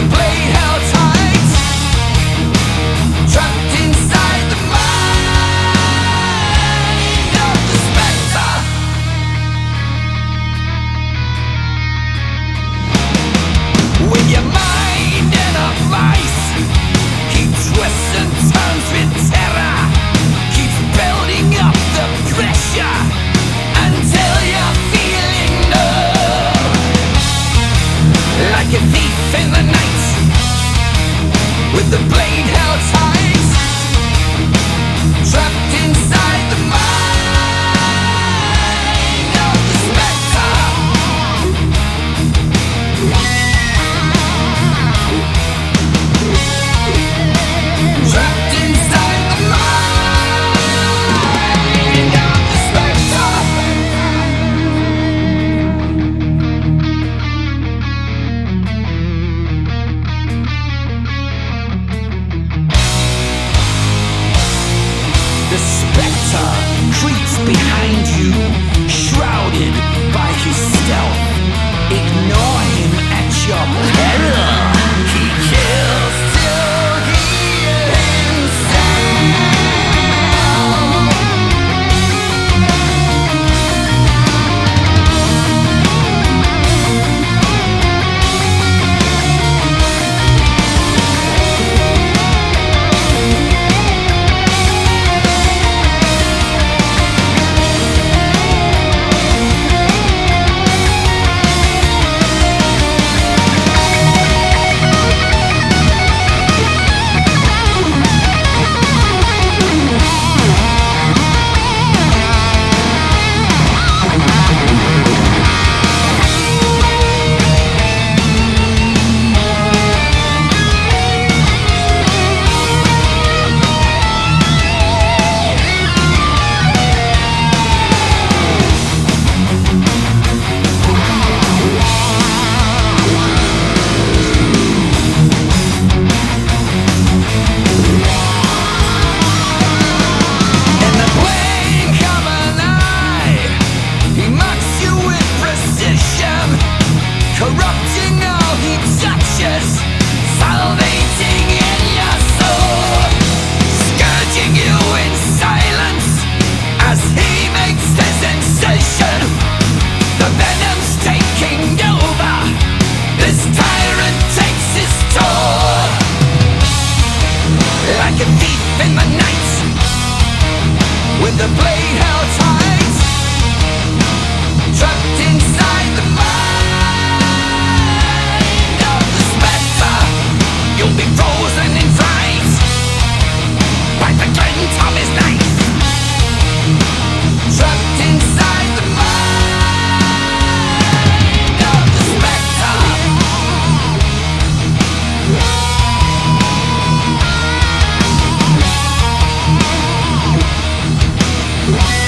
and play. In the night with the blade held tight. Bye.